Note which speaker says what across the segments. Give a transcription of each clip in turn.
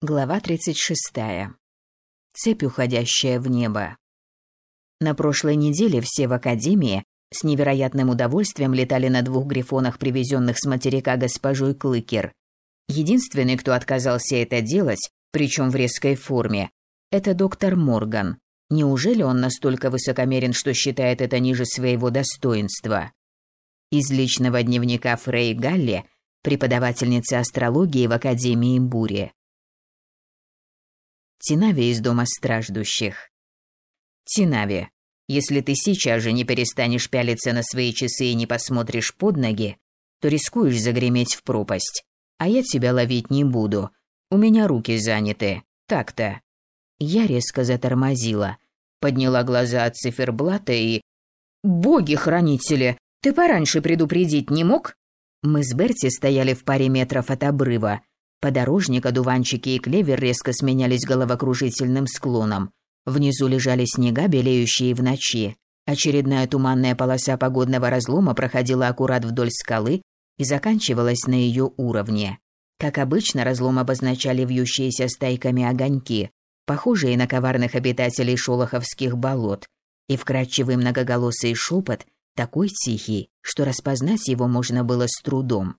Speaker 1: Глава 36. Цепь, уходящая в небо. На прошлой неделе все в академии с невероятным удовольствием летали на двух грифонах, привезенных с материка госпожой Клыкер. Единственный, кто отказался это делать, причем в резкой форме, это доктор Морган. Неужели он настолько высокомерен, что считает это ниже своего достоинства? Из личного дневника Фрей Галли, преподавательницы астрологии в Академии Бури. Тинави из дома страждущих. Тинави, если ты сейчас же не перестанешь пялиться на свои часы и не посмотришь под ноги, то рискуешь загреметь в пропасть. А я тебя ловить не буду. У меня руки заняты. Так-то. Я резко затормозила, подняла глаза от циферблата и... «Боги-хранители, ты пораньше предупредить не мог?» Мы с Берти стояли в паре метров от обрыва, Подорожник, одуванчики и клевер резко сменялись головокружительным склоном. Внизу лежали снега, белеющие в ночи. Очередная туманная полоса погодного разлома проходила аккурат вдоль скалы и заканчивалась на ее уровне. Как обычно, разлом обозначали вьющиеся стайками огоньки, похожие на коварных обитателей шолоховских болот, и вкрадчивый многоголосый шепот, такой тихий, что распознать его можно было с трудом.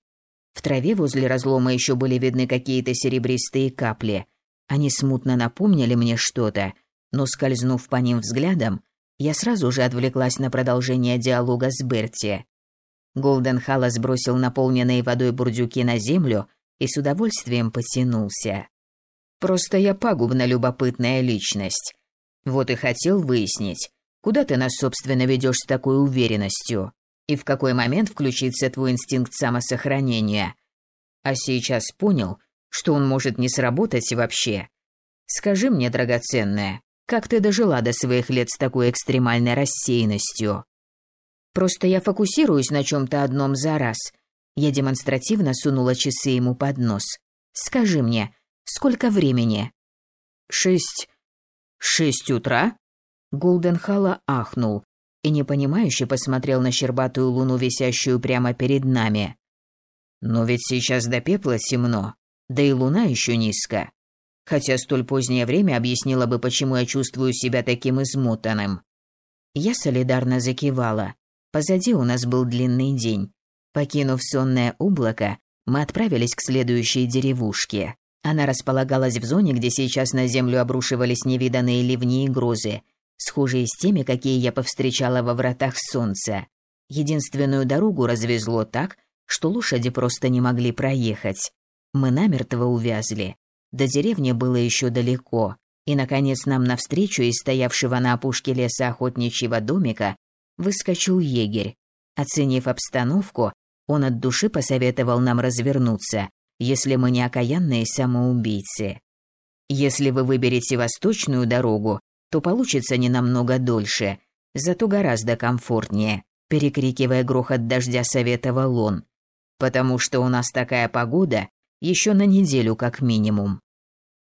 Speaker 1: В траве возле разлома еще были видны какие-то серебристые капли. Они смутно напомнили мне что-то, но скользнув по ним взглядом, я сразу же отвлеклась на продолжение диалога с Берти. Голден Халла сбросил наполненные водой бурдюки на землю и с удовольствием потянулся. «Просто я пагубно любопытная личность. Вот и хотел выяснить, куда ты нас, собственно, ведешь с такой уверенностью и в какой момент включится твой инстинкт самосохранения. А сейчас понял, что он может не сработать вообще. Скажи мне, драгоценная, как ты дожила до своих лет с такой экстремальной рассеянностью? Просто я фокусируюсь на чем-то одном за раз. Я демонстративно сунула часы ему под нос. Скажи мне, сколько времени? Шесть... Шесть утра? Голденхала ахнул, и непонимающе посмотрел на щербатую луну, висящую прямо перед нами. Но ведь сейчас до пепла темно, да и луна еще низко. Хотя столь позднее время объяснило бы, почему я чувствую себя таким измотанным. Я солидарно закивала. Позади у нас был длинный день. Покинув сонное облако, мы отправились к следующей деревушке. Она располагалась в зоне, где сейчас на землю обрушивались невиданные ливни и грозы, схожие с теми, какие я повстречала во вратах солнца. Единственную дорогу развезло так, что лошади просто не могли проехать. Мы намертво увязли. До деревни было еще далеко, и, наконец, нам навстречу из стоявшего на опушке леса охотничьего домика выскочил егерь. Оценив обстановку, он от души посоветовал нам развернуться, если мы не окаянные самоубийцы. Если вы выберете восточную дорогу, то получится не намного дольше, зато гораздо комфортнее, перекрикивая грохот дождя советовал он. Потому что у нас такая погода еще на неделю как минимум.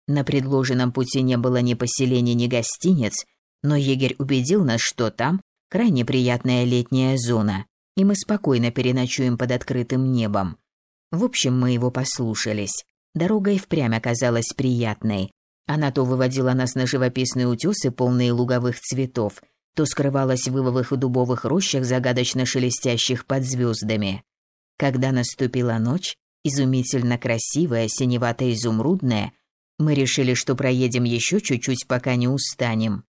Speaker 1: На предложенном пути не было ни поселения, ни гостиниц, но егерь убедил нас, что там крайне приятная летняя зона, и мы спокойно переночуем под открытым небом. В общем, мы его послушались. Дорога и впрямь оказалась приятной, она то выводила нас на живописные утесы, полные луговых цветов, то скрывалась в ивовых и дубовых рощах, загадочно шелестящих под звездами. Когда наступила ночь, изумительно красивая, синевато-изумрудная, мы решили, что проедем еще чуть-чуть, пока не устанем.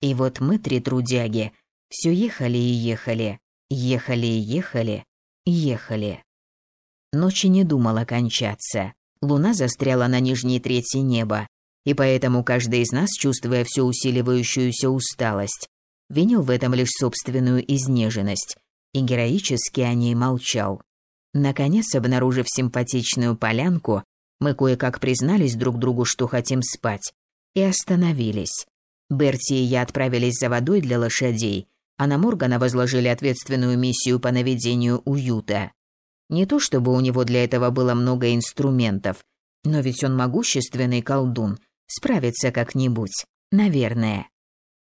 Speaker 1: И вот мы, три трудяги, все ехали и ехали, ехали и ехали, ехали. Ночи не думала кончаться. Луна застряла на нижней трети неба, и поэтому каждый из нас, чувствуя всю усиливающуюся усталость, винил в этом лишь собственную изнеженность, и героически о ней молчал. Наконец, обнаружив симпатичную полянку, мы кое-как признались друг другу, что хотим спать, и остановились. Берти и я отправились за водой для лошадей, а на Моргана возложили ответственную миссию по наведению уюта. Не то чтобы у него для этого было много инструментов, но ведь он могущественный колдун, Справится как-нибудь, наверное.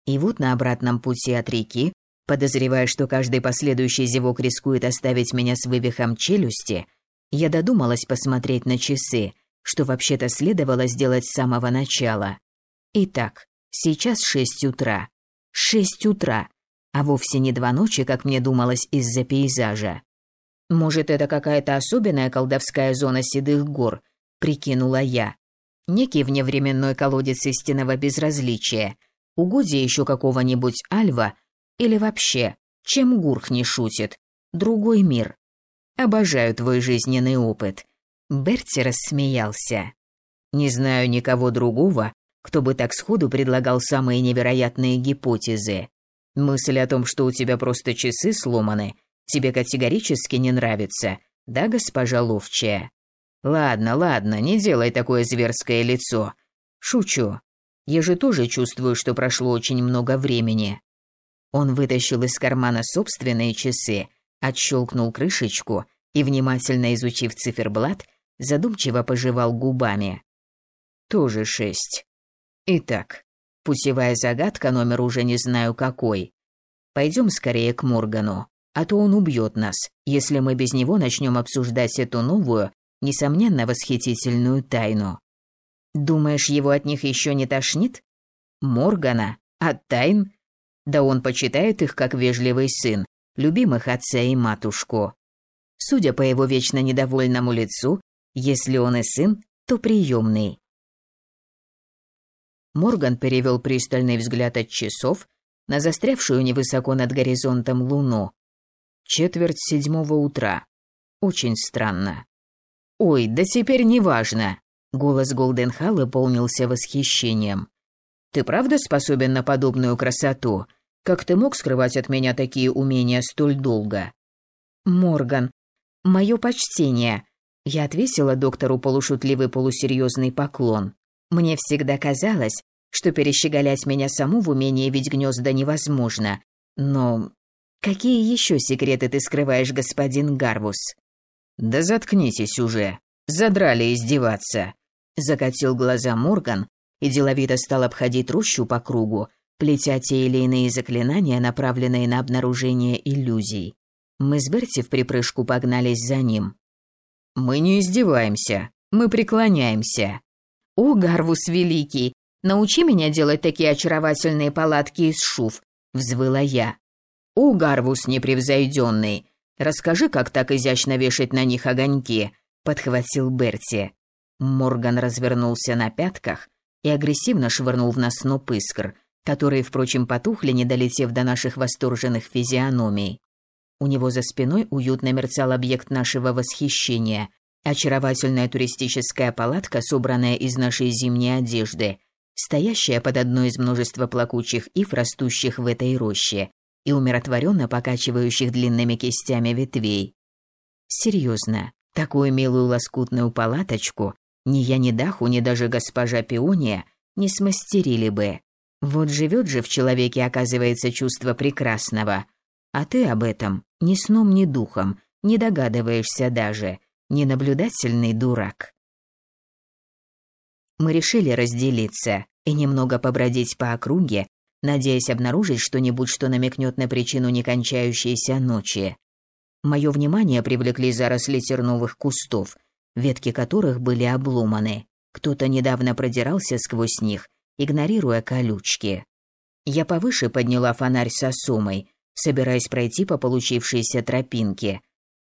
Speaker 1: И вот на обратном пути от реки, подозревая, что каждый последующий зевок рискует оставить меня с вывихом челюсти, я додумалась посмотреть на часы, что вообще-то следовало сделать с самого начала. Итак, сейчас шесть утра. Шесть утра, а вовсе не два ночи, как мне думалось из-за пейзажа. Может, это какая-то особенная колдовская зона седых гор, прикинула я. Некий вневременной колодец истинного безразличия, угодье еще какого-нибудь альва или вообще, чем Гурх не шутит, другой мир. Обожаю твой жизненный опыт. Берти рассмеялся. Не знаю никого другого, кто бы так сходу предлагал самые невероятные гипотезы. Мысль о том, что у тебя просто часы сломаны, тебе категорически не нравится, да, госпожа Ловчая? Ладно, ладно, не делай такое зверское лицо. Шучу. Я же тоже чувствую, что прошло очень много времени. Он вытащил из кармана собственные часы, отщелкнул крышечку и, внимательно изучив циферблат, задумчиво пожевал губами. Тоже шесть. Итак, путевая загадка, номер уже не знаю какой. Пойдем скорее к Моргану, а то он убьет нас, если мы без него начнем обсуждать эту новую, несомненно, восхитительную тайну. Думаешь, его от них еще не тошнит? Моргана? От тайн? Да он почитает их как вежливый сын, любимых отца и матушку. Судя по его вечно недовольному лицу, если он и сын, то приемный. Морган перевел пристальный взгляд от часов на застрявшую невысоко над горизонтом луну. Четверть седьмого утра. Очень странно. «Ой, да теперь неважно!» Голос Голденхалла полнился восхищением. «Ты правда способен на подобную красоту? Как ты мог скрывать от меня такие умения столь долго?» «Морган, мое почтение!» Я отвесила доктору полушутливый полусерьезный поклон. Мне всегда казалось, что перещеголять меня саму в умении ведь гнезда невозможно. Но какие еще секреты ты скрываешь, господин Гарвус? «Да заткнитесь уже. Задрали издеваться». Закатил глаза Морган и деловито стал обходить рощу по кругу, плетя те или иные заклинания, направленные на обнаружение иллюзий. Мы с Берти в припрыжку погнались за ним. «Мы не издеваемся, мы преклоняемся». «О, Гарвус Великий, научи меня делать такие очаровательные палатки из шув», — взвыла я. «О, Гарвус непревзойденный, Расскажи, как так изящно вешать на них огоньки», — подхватил Берти. Морган развернулся на пятках и агрессивно швырнул в нас сноп искр, которые, впрочем, потухли, не долетев до наших восторженных физиономий. У него за спиной уютно мерцал объект нашего восхищения — очаровательная туристическая палатка, собранная из нашей зимней одежды, стоящая под одной из множества плакучих ив, растущих в этой роще, и умиротворенно покачивающих длинными кистями ветвей. Серьезно, такую милую лоскутную палаточку ни я, ни Даху, ни даже госпожа Пиония не смастерили бы. Вот живет же в человеке, оказывается, чувство прекрасного. А ты об этом ни сном, ни духом не догадываешься даже, ненаблюдательный дурак. Мы решили разделиться и немного побродить по округе, надеясь обнаружить что-нибудь, что намекнет на причину некончающейся ночи. Мое внимание привлекли заросли терновых кустов, ветки которых были обломаны. Кто-то недавно продирался сквозь них, игнорируя колючки. Я повыше подняла фонарь со сумой, собираясь пройти по получившейся тропинке.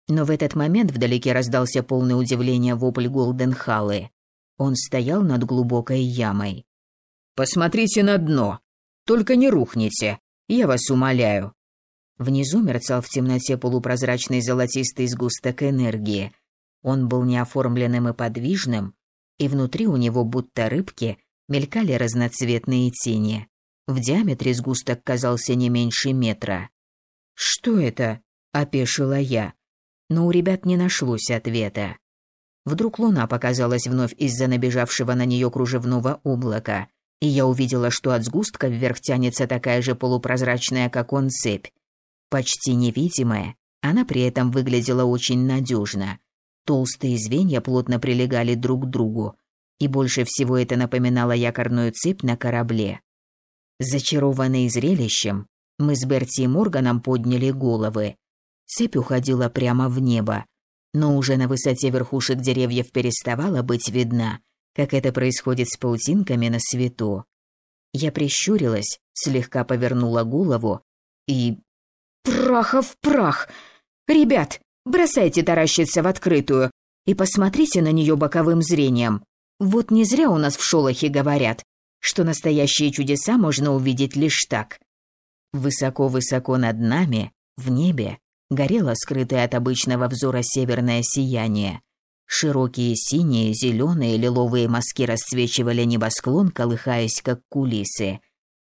Speaker 1: Но в этот момент вдалеке раздался полный удивления вопль Голденхаллы. Он стоял над глубокой ямой. «Посмотрите на дно!» Только не рухните, я вас умоляю». Внизу мерцал в темноте полупрозрачный золотистый сгусток энергии. Он был неоформленным и подвижным, и внутри у него будто рыбки мелькали разноцветные тени. В диаметре сгусток казался не меньше метра. «Что это?» – опешила я. Но у ребят не нашлось ответа. Вдруг луна показалась вновь из-за набежавшего на нее кружевного облака – и я увидела, что от сгустка вверх тянется такая же полупрозрачная, как он, цепь. Почти невидимая, она при этом выглядела очень надежно. Толстые звенья плотно прилегали друг к другу, и больше всего это напоминало якорную цепь на корабле. Зачарованные зрелищем, мы с Берти и Морганом подняли головы. Цепь уходила прямо в небо. но уже на высоте верхушек деревьев переставала быть видна, как это происходит с паутинками на свету. Я прищурилась, слегка повернула голову и... Праха в прах! Ребят, бросайте таращиться в открытую и посмотрите на нее боковым зрением. Вот не зря у нас в шолохе говорят, что настоящие чудеса можно увидеть лишь так. Высоко-высоко над нами, в небе, горело скрытое от обычного взора северное сияние. Широкие синие, зеленые, лиловые мазки расцвечивали небосклон, колыхаясь, как кулисы.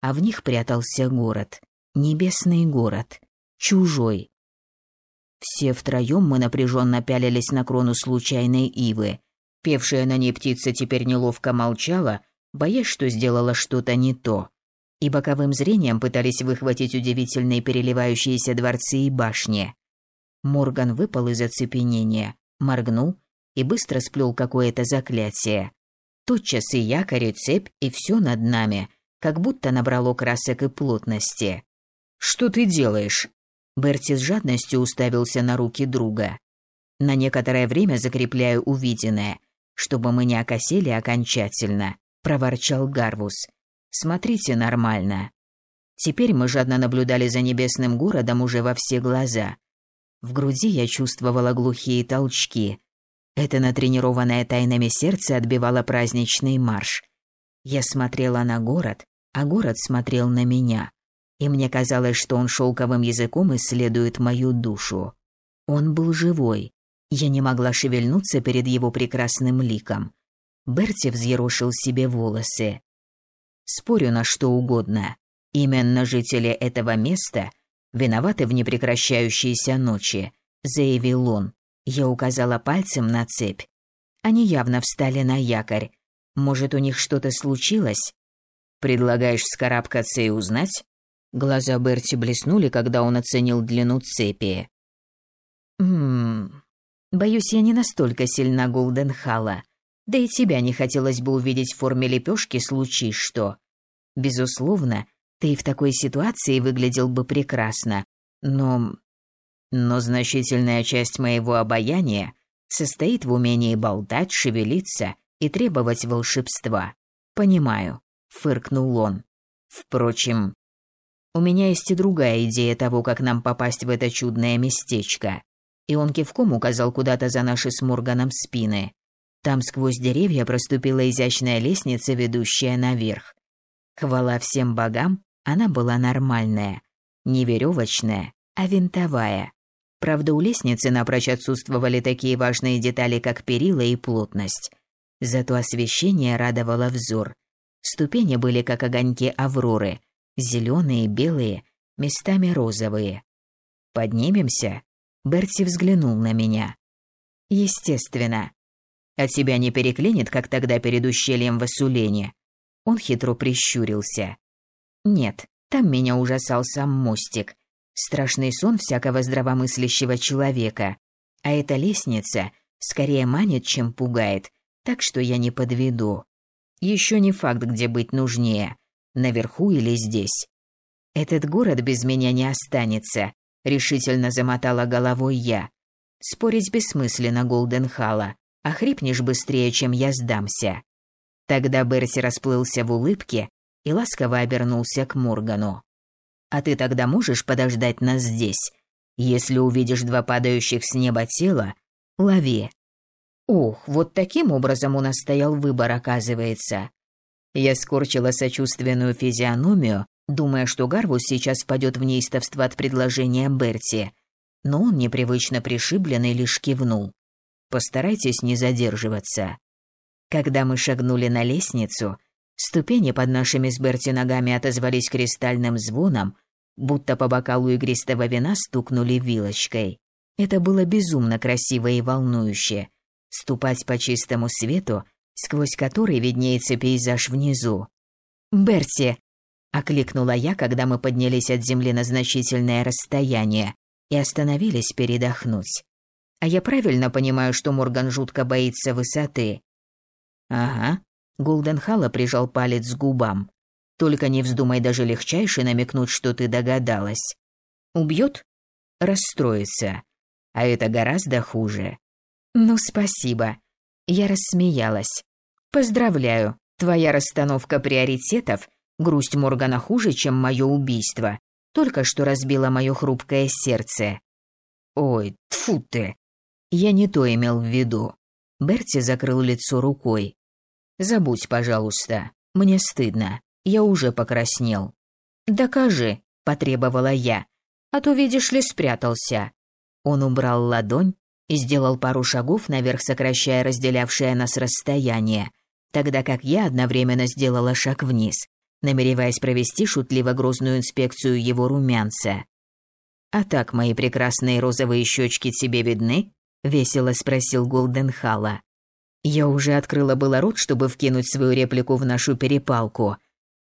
Speaker 1: А в них прятался город. Небесный город. Чужой. Все втроем мы напряженно пялились на крону случайной ивы. Певшая на ней птица теперь неловко молчала, боясь, что сделала что-то не то и боковым зрением пытались выхватить удивительные переливающиеся дворцы и башни. Морган выпал из оцепенения, моргнул и быстро сплел какое-то заклятие. Тотчас и якорь, и цепь, и все над нами, как будто набрало красок и плотности. «Что ты делаешь?» Берти с жадностью уставился на руки друга. «На некоторое время закрепляю увиденное, чтобы мы не окосели окончательно», – проворчал Гарвус. Смотрите нормально. Теперь мы жадно наблюдали за небесным городом уже во все глаза. В груди я чувствовала глухие толчки. Это натренированное тайнами сердце отбивало праздничный марш. Я смотрела на город, а город смотрел на меня. И мне казалось, что он шелковым языком исследует мою душу. Он был живой. Я не могла шевельнуться перед его прекрасным ликом. Берти взъерошил себе волосы. Спорю на что угодно. Именно жители этого места виноваты в непрекращающейся ночи, заявил он. Я указала пальцем на цепь. Они явно встали на якорь. Может, у них что-то случилось? Предлагаешь вскарабкаться и узнать? Глаза Берти блеснули, когда он оценил длину цепи. Хм. Боюсь, я не настолько сильна Голденхала. Да и тебя не хотелось бы увидеть в форме лепешки, случись что. Безусловно, ты в такой ситуации выглядел бы прекрасно, но... Но значительная часть моего обаяния состоит в умении болтать, шевелиться и требовать волшебства. Понимаю, фыркнул он. Впрочем, у меня есть и другая идея того, как нам попасть в это чудное местечко. И он кивком указал куда-то за наши с Морганом спины. Там сквозь деревья проступила изящная лестница, ведущая наверх. Хвала всем богам, она была нормальная. Не веревочная, а винтовая. Правда, у лестницы напрочь отсутствовали такие важные детали, как перила и плотность. Зато освещение радовало взор. Ступени были как огоньки авроры, зеленые, белые, местами розовые. Поднимемся? Берти взглянул на меня. Естественно. От тебя не переклинит, как тогда перед ущельем в Асулене. Он хитро прищурился. Нет, там меня ужасал сам мостик. Страшный сон всякого здравомыслящего человека. А эта лестница скорее манит, чем пугает, так что я не подведу. Еще не факт, где быть нужнее, наверху или здесь. Этот город без меня не останется, решительно замотала головой я. Спорить бессмысленно, Голденхала. Охрипнешь быстрее, чем я сдамся. Тогда Берси расплылся в улыбке и ласково обернулся к Моргану. А ты тогда можешь подождать нас здесь? Если увидишь два падающих с неба тела, лови. Ох, вот таким образом у нас стоял выбор, оказывается. Я скорчила сочувственную физиономию, думая, что Гарвус сейчас впадет в неистовство от предложения Берти. Но он непривычно пришибленный лишь кивнул. Постарайтесь не задерживаться. Когда мы шагнули на лестницу, ступени под нашими с Берти ногами отозвались кристальным звоном, будто по бокалу игристого вина стукнули вилочкой. Это было безумно красиво и волнующе. Ступать по чистому свету, сквозь который виднеется пейзаж внизу. «Берти!» – окликнула я, когда мы поднялись от земли на значительное расстояние и остановились передохнуть. А я правильно понимаю, что Морган жутко боится высоты? Ага. Голденхала прижал палец к губам. Только не вздумай даже легчайше намекнуть, что ты догадалась. Убьет? Расстроится. А это гораздо хуже. Ну, спасибо. Я рассмеялась. Поздравляю, твоя расстановка приоритетов, грусть Моргана хуже, чем мое убийство, только что разбила мое хрупкое сердце. Ой, тфу ты. Я не то имел в виду. Берти закрыл лицо рукой. Забудь, пожалуйста. Мне стыдно. Я уже покраснел. Докажи, потребовала я. А то видишь ли, спрятался. Он убрал ладонь и сделал пару шагов наверх, сокращая разделявшее нас расстояние, тогда как я одновременно сделала шаг вниз, намереваясь провести шутливо-грозную инспекцию его румянца. «А так мои прекрасные розовые щечки тебе видны?» — весело спросил Голденхала. Я уже открыла было рот, чтобы вкинуть свою реплику в нашу перепалку,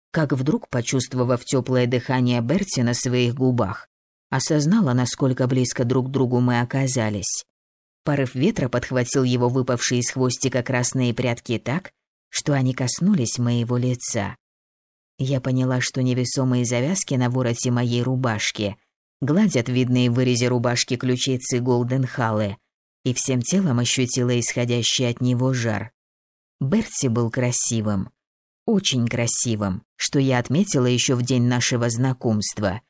Speaker 1: как вдруг, почувствовав теплое дыхание Берти на своих губах, осознала, насколько близко друг к другу мы оказались. Порыв ветра подхватил его выпавшие из хвостика красные прядки так, что они коснулись моего лица. Я поняла, что невесомые завязки на вороте моей рубашки гладят видные в вырезе рубашки ключицы Голденхаллы, и всем телом ощутила исходящий от него жар. Берти был красивым, очень красивым, что я отметила еще в день нашего знакомства,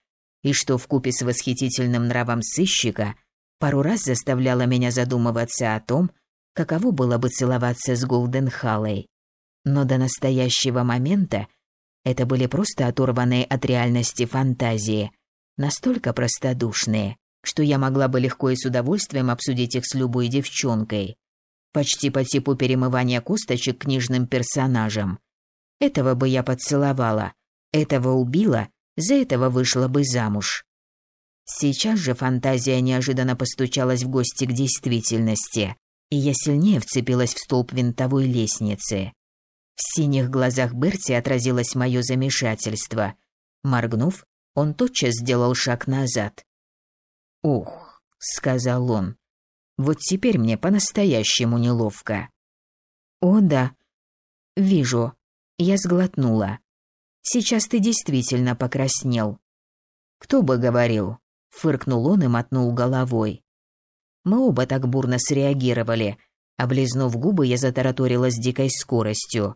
Speaker 1: и что вкупе с восхитительным нравом сыщика пару раз заставляло меня задумываться о том, каково было бы целоваться с Голденхаллой. Но до настоящего момента это были просто оторванные от реальности фантазии, настолько простодушные, что я могла бы легко и с удовольствием обсудить их с любой девчонкой. Почти по типу перемывания косточек книжным персонажам. Этого бы я поцеловала, этого убила, за этого вышла бы замуж. Сейчас же фантазия неожиданно постучалась в гости к действительности, и я сильнее вцепилась в столб винтовой лестницы. В синих глазах Берти отразилось мое замешательство. Моргнув, он тотчас сделал шаг назад. «Ух», — сказал он, — «вот теперь мне по-настоящему неловко». «О, да. Вижу». Я сглотнула. «Сейчас ты действительно покраснел». «Кто бы говорил?» — фыркнул он и мотнул головой. Мы оба так бурно среагировали. Облизнув губы, я затараторила с дикой скоростью.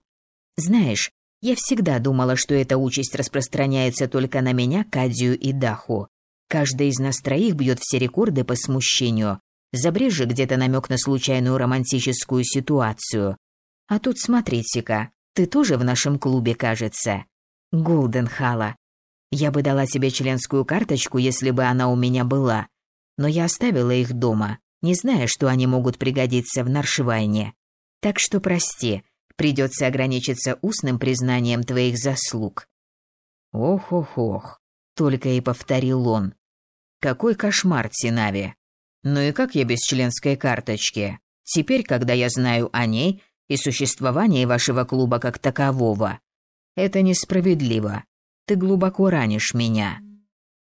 Speaker 1: Знаешь, я всегда думала, что эта участь распространяется только на меня, Кадию и Даху. Каждый из нас троих бьет все рекорды по смущению. Забрежь где-то намек на случайную романтическую ситуацию. А тут смотрите-ка, ты тоже в нашем клубе, кажется. Голден Хала. Я бы дала тебе членскую карточку, если бы она у меня была. Но я оставила их дома, не зная, что они могут пригодиться в Наршвайне. Так что прости, Придется ограничиться устным признанием твоих заслуг. Ох-ох-ох, только и повторил он. Какой кошмар, Тинави. Ну и как я без членской карточки? Теперь, когда я знаю о ней и существовании вашего клуба как такового. Это несправедливо. Ты глубоко ранишь меня.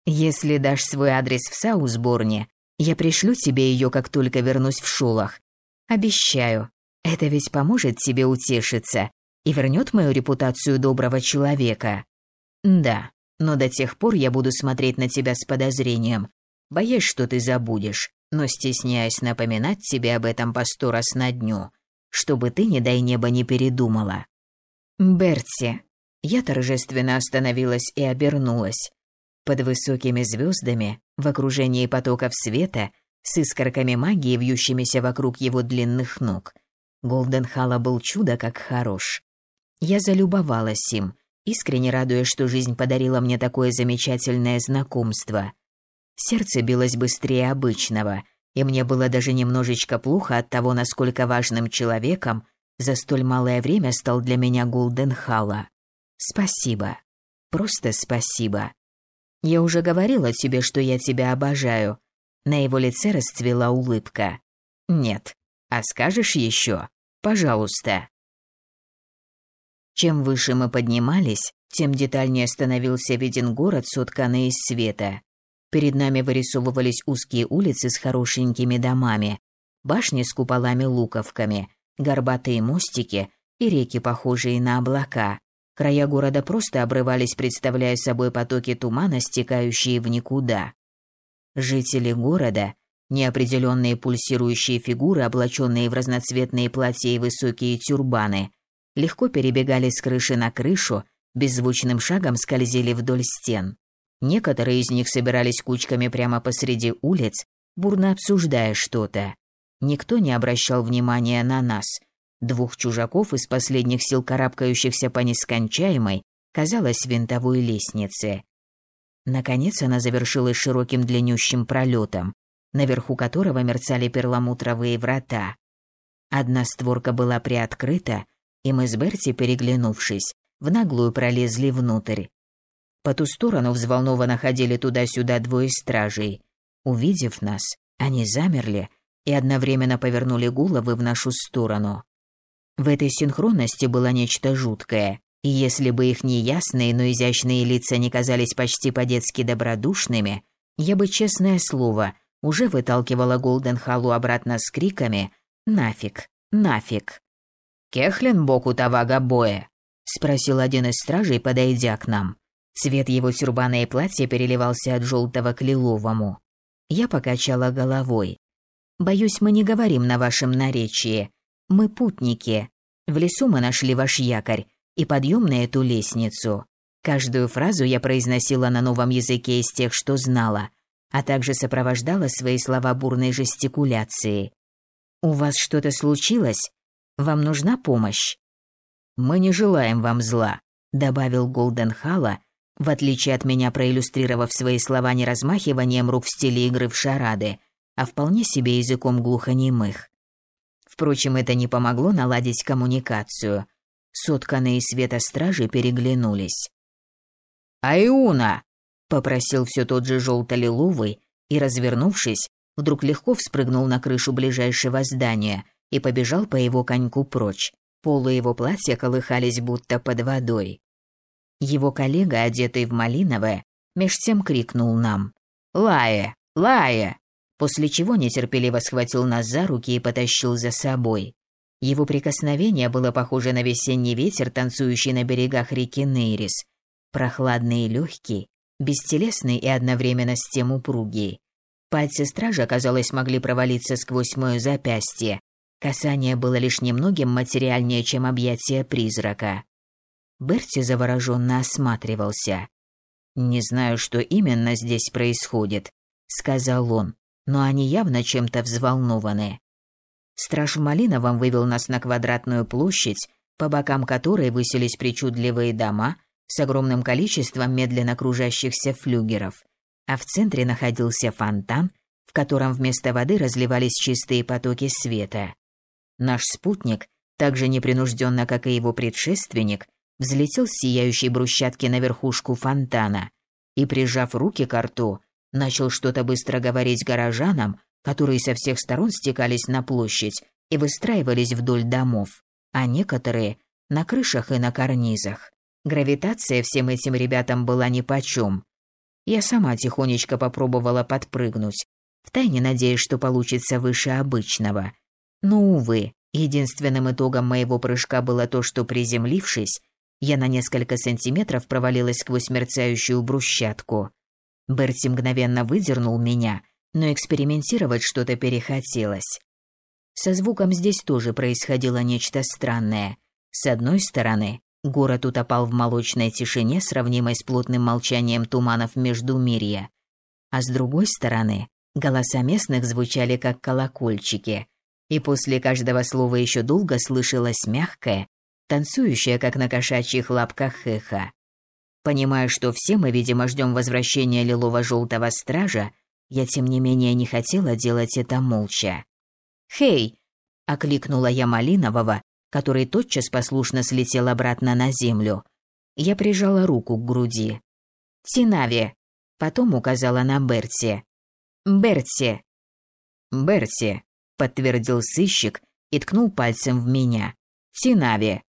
Speaker 1: Если дашь свой адрес в Саусборне, я пришлю тебе ее, как только вернусь в Шулах. Обещаю, это ведь поможет тебе утешиться и вернет мою репутацию доброго человека. Да, но до тех пор я буду смотреть на тебя с подозрением, боясь, что ты забудешь, но стесняясь напоминать тебе об этом по сто раз на дню, чтобы ты, не дай небо, не передумала. Берти. Я торжественно остановилась и обернулась. Под высокими звездами, в окружении потоков света, с искорками магии, вьющимися вокруг его длинных ног, Голденхала был чудо как хорош. Я залюбовалась им, искренне радуясь, что жизнь подарила мне такое замечательное знакомство. Сердце билось быстрее обычного, и мне было даже немножечко плохо от того, насколько важным человеком за столь малое время стал для меня Голденхала. Спасибо. Просто спасибо. Я уже говорила тебе, что я тебя обожаю. На его лице расцвела улыбка. Нет, а скажешь еще? Пожалуйста. Чем выше мы поднимались, тем детальнее становился виден город, сотканный из света. Перед нами вырисовывались узкие улицы с хорошенькими домами, башни с куполами-луковками, горбатые мостики и реки, похожие на облака. Края города просто обрывались, представляя собой потоки тумана, стекающие в никуда. Жители города неопределенные пульсирующие фигуры, облаченные в разноцветные платья и высокие тюрбаны, легко перебегали с крыши на крышу, беззвучным шагом скользили вдоль стен. Некоторые из них собирались кучками прямо посреди улиц, бурно обсуждая что-то. Никто не обращал внимания на нас. Двух чужаков из последних сил карабкающихся по нескончаемой, казалось, винтовой лестнице. Наконец она завершилась широким длиннющим пролетом, наверху которого мерцали перламутровые врата. Одна створка была приоткрыта, и мы с Берти, переглянувшись, в наглую пролезли внутрь. По ту сторону взволнованно ходили туда-сюда двое стражей. Увидев нас, они замерли и одновременно повернули головы в нашу сторону. В этой синхронности было нечто жуткое, и если бы их неясные, но изящные лица не казались почти по-детски добродушными, я бы, честное слово, уже выталкивала Голденхалу обратно с криками «Нафиг! Нафиг!» «Кехлен боку тавага боя?» – спросил один из стражей, подойдя к нам. Цвет его тюрбана и платья переливался от желтого к лиловому. Я покачала головой. «Боюсь, мы не говорим на вашем наречии. Мы путники. В лесу мы нашли ваш якорь и подъем на эту лестницу. Каждую фразу я произносила на новом языке из тех, что знала, а также сопровождала свои слова бурной жестикуляцией. «У вас что-то случилось? Вам нужна помощь?» «Мы не желаем вам зла», — добавил Голден Халла, в отличие от меня проиллюстрировав свои слова не размахиванием рук в стиле игры в шарады, а вполне себе языком глухонемых. Впрочем, это не помогло наладить коммуникацию. Сотканные света стражи переглянулись. «Айуна!» — попросил все тот же желто-лиловый и, развернувшись, вдруг легко вспрыгнул на крышу ближайшего здания и побежал по его коньку прочь. Полы его платья колыхались будто под водой. Его коллега, одетый в малиновое, меж тем крикнул нам «Лая! Лая!», после чего нетерпеливо схватил нас за руки и потащил за собой. Его прикосновение было похоже на весенний ветер, танцующий на берегах реки Нейрис. Прохладный и легкий, бестелесный и одновременно с тем упругий. Пальцы стража, казалось, могли провалиться сквозь мое запястье. Касание было лишь немногим материальнее, чем объятие призрака. Берти завороженно осматривался. «Не знаю, что именно здесь происходит», — сказал он, «но они явно чем-то взволнованы». Страж в Малиновом вывел нас на квадратную площадь, по бокам которой высились причудливые дома с огромным количеством медленно кружащихся флюгеров, а в центре находился фонтан, в котором вместо воды разливались чистые потоки света. Наш спутник, так же непринужденно, как и его предшественник, взлетел с сияющей брусчатки на верхушку фонтана и, прижав руки к рту, начал что-то быстро говорить горожанам, которые со всех сторон стекались на площадь и выстраивались вдоль домов, а некоторые — на крышах и на карнизах. Гравитация всем этим ребятам была нипочем. Я сама тихонечко попробовала подпрыгнуть, втайне надеясь, что получится выше обычного. Но, увы, единственным итогом моего прыжка было то, что, приземлившись, я на несколько сантиметров провалилась сквозь мерцающую брусчатку. Берти мгновенно выдернул меня, но экспериментировать что-то перехотелось. Со звуком здесь тоже происходило нечто странное. С одной стороны, город утопал в молочной тишине, сравнимой с плотным молчанием туманов между мирья, а с другой стороны, голоса местных звучали как колокольчики, и после каждого слова еще долго слышалось мягкое, танцующая, как на кошачьих лапках эхо. Понимая, что все мы, видимо, ждем возвращения лилово-желтого стража, я, тем не менее, не хотела делать это молча. «Хей!» — окликнула я Малинового, который тотчас послушно слетел обратно на землю. Я прижала руку к груди. «Тинави!» — потом указала на Берти. «Берти!» «Берти!» — подтвердил сыщик и ткнул пальцем в меня. «Тинави!»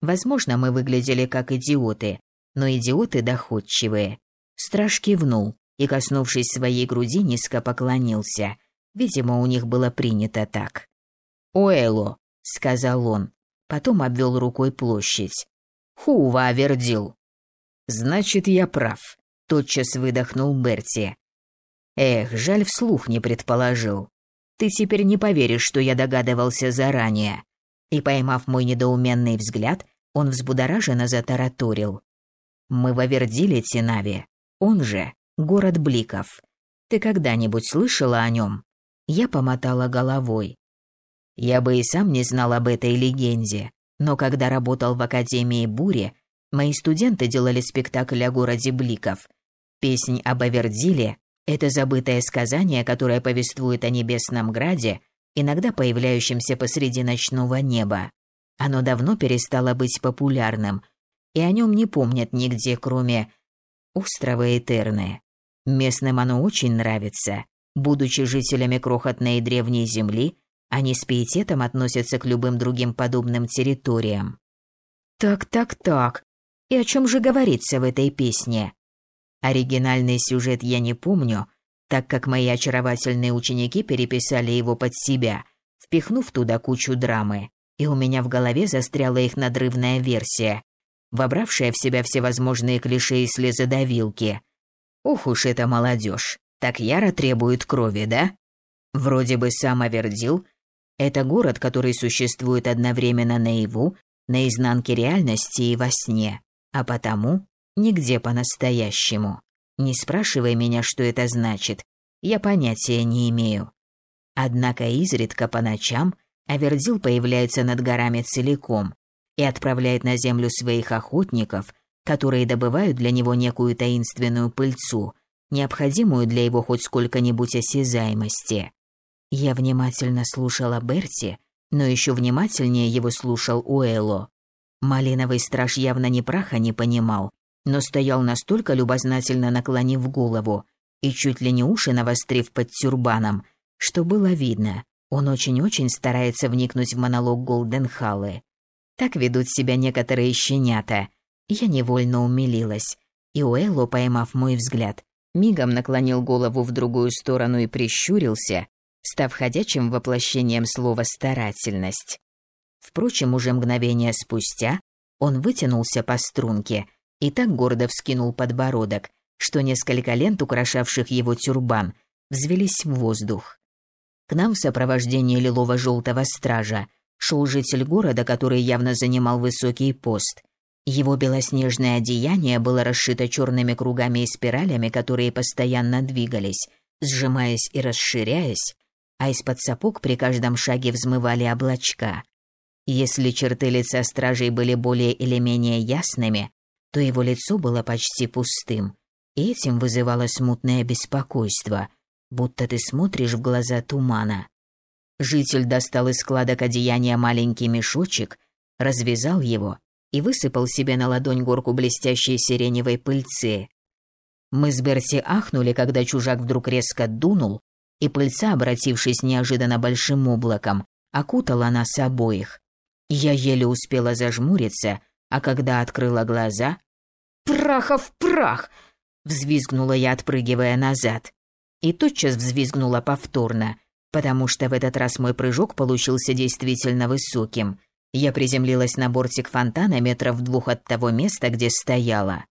Speaker 1: Возможно, мы выглядели как идиоты, но идиоты доходчивые. Страж кивнул и, коснувшись своей груди, низко поклонился. Видимо, у них было принято так. «Уэлло», — сказал он, потом обвел рукой площадь. «Хува Авердил». «Значит, я прав», — тотчас выдохнул Берти. Эх, жаль, вслух не предположил. Ты теперь не поверишь, что я догадывался заранее. И поймав мой недоуменный взгляд, он взбудораженно затараторил. Мы в Авердиле, Тинави. Он же город Бликов. Ты когда-нибудь слышала о нем? Я помотала головой. Я бы и сам не знал об этой легенде, но когда работал в Академии Бури, мои студенты делали спектакль о городе Бликов. Песнь об Авердиле – это забытое сказание, которое повествует о небесном граде, иногда появляющемся посреди ночного неба. Оно давно перестало быть популярным, и о нем не помнят нигде, кроме острова Этерны. Местным оно очень нравится. Будучи жителями крохотной и древней земли, они с пиететом относятся к любым другим подобным территориям. Так, так, так. И о чем же говорится в этой песне? Оригинальный сюжет я не помню, так как мои очаровательные ученики переписали его под себя, впихнув туда кучу драмы, и у меня в голове застряла их надрывная версия, вобравшая в себя всевозможные клише и слезодавилки. Ух уж эта молодежь, так яро требует крови, да? Вроде бы сам Авердил – это город, который существует одновременно наяву, на изнанке реальности и во сне, а потому нигде по-настоящему. Не спрашивай меня, что это значит, я понятия не имею. Однако изредка по ночам Авердил появляется над горами целиком, и отправляет на землю своих охотников, которые добывают для него некую таинственную пыльцу, необходимую для его хоть сколько-нибудь осязаемости. Я внимательно слушала Берти, но еще внимательнее его слушал Уэлло. Малиновый страж явно ни праха не понимал, но стоял настолько любознательно наклонив голову и чуть ли не уши навострив под тюрбаном, что было видно, он очень-очень старается вникнуть в монолог Голденхаллы. Так ведут себя некоторые щенята. Я невольно умилилась. И Уэлло, поймав мой взгляд, мигом наклонил голову в другую сторону и прищурился, став ходячим воплощением слова «старательность». Впрочем, уже мгновение спустя он вытянулся по струнке и так гордо вскинул подбородок, что несколько лент, украшавших его тюрбан, взвелись в воздух. К нам в сопровождении лилово-желтого стража шел житель города, который явно занимал высокий пост. Его белоснежное одеяние было расшито черными кругами и спиралями, которые постоянно двигались, сжимаясь и расширяясь, а из-под сапог при каждом шаге взмывали облачка. Если черты лица стражей были более или менее ясными, то его лицо было почти пустым, и этим вызывало смутное беспокойство, будто ты смотришь в глаза тумана. Житель достал из складок одеяния маленький мешочек, развязал его и высыпал себе на ладонь горку блестящей сиреневой пыльцы. Мы с Берти ахнули, когда чужак вдруг резко дунул, и пыльца, обратившись неожиданно большим облаком, окутала нас обоих. Я еле успела зажмуриться, а когда открыла глаза... «Прахов прах!» — взвизгнула я, отпрыгивая назад. И тотчас взвизгнула повторно, потому что в этот раз мой прыжок получился действительно высоким. Я приземлилась на бортик фонтана метров двух от того места, где стояла.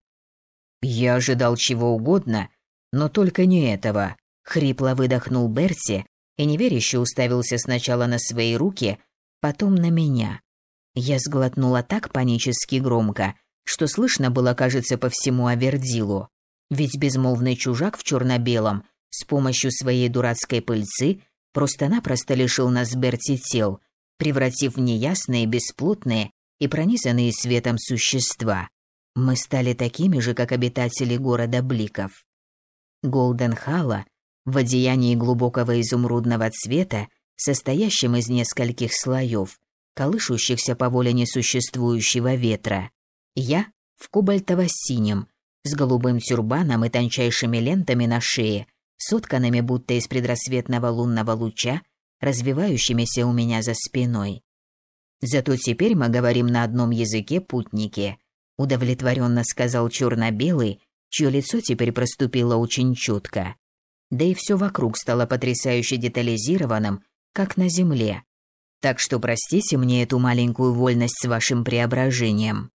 Speaker 1: Я ожидал чего угодно, но только не этого. Хрипло выдохнул Берти и неверяще уставился сначала на свои руки, потом на меня. Я сглотнула так панически громко, что слышно было, кажется, по всему Авердилу. Ведь безмолвный чужак в черно-белом с помощью своей дурацкой пыльцы просто-напросто лишил нас Берти тел, превратив в неясные, бесплотные и пронизанные светом существа. Мы стали такими же, как обитатели города Бликов. Голден Халла в одеянии глубокого изумрудного цвета, состоящем из нескольких слоев, колышущихся по воле несуществующего ветра. Я в кобальтово-синем, с голубым тюрбаном и тончайшими лентами на шее, сотканными будто из предрассветного лунного луча, развивающимися у меня за спиной. Зато теперь мы говорим на одном языке путники, удовлетворенно сказал черно-белый, чье лицо теперь проступило очень чутко. Да и все вокруг стало потрясающе детализированным, как на земле. Так что простите мне эту маленькую вольность с вашим преображением.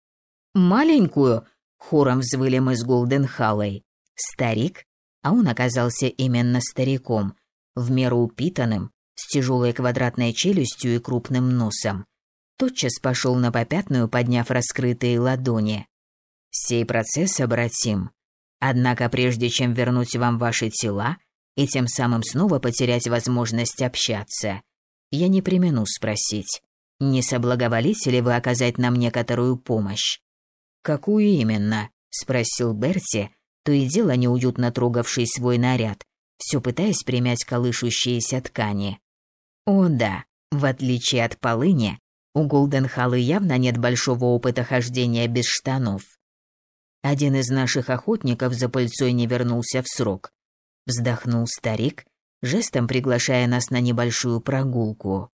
Speaker 1: Маленькую? Хором взвыли мы с Голденхаллой. Старик а он оказался именно стариком, в меру упитанным, с тяжелой квадратной челюстью и крупным носом. Тотчас пошел на попятную, подняв раскрытые ладони. «Сей процесс обратим. Однако прежде чем вернуть вам ваши тела и тем самым снова потерять возможность общаться, я не примену спросить, не соблаговолите ли вы оказать нам некоторую помощь?» «Какую именно?» – спросил Берти, то и дело неуютно трогавший свой наряд, все пытаясь примять колышущиеся ткани. О да, в отличие от полыни, у Голденхалы явно нет большого опыта хождения без штанов. Один из наших охотников за пыльцой не вернулся в срок. Вздохнул старик, жестом приглашая нас на небольшую прогулку.